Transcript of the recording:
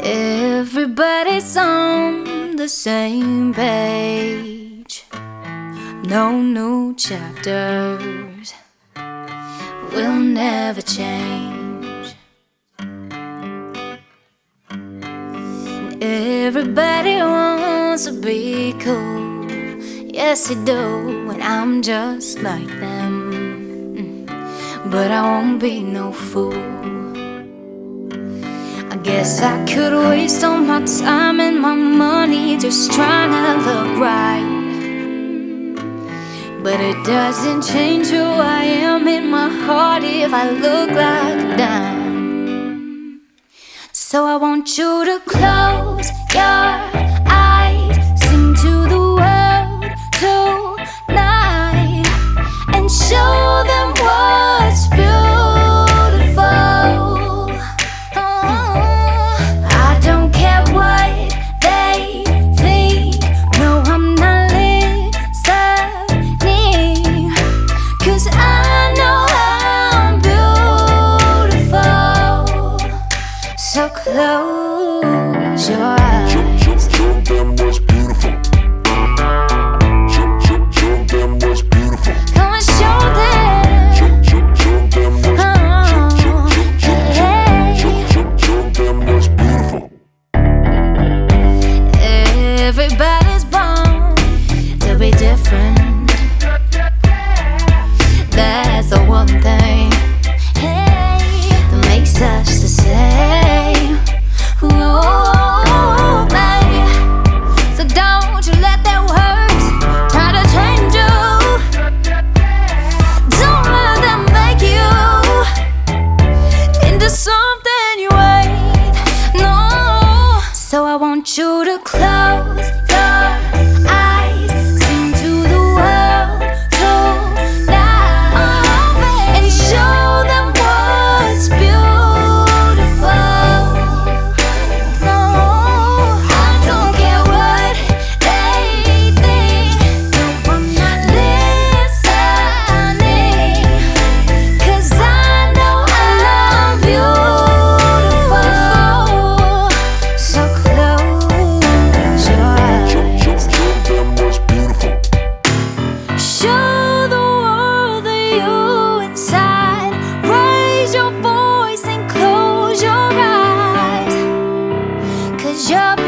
Everybody's on the same page. No new chapters will never change. Everybody wants to be cool. Yes, they do, and I'm just like them. But I won't be no fool. I guess I could waste all my time and my money just trying to look right. But it doesn't change who I am in my heart if I look like a dime. So I want you to close your Close your there's something you ain't No, so I want you to close. you inside. Raise your voice and close your eyes. Cause you're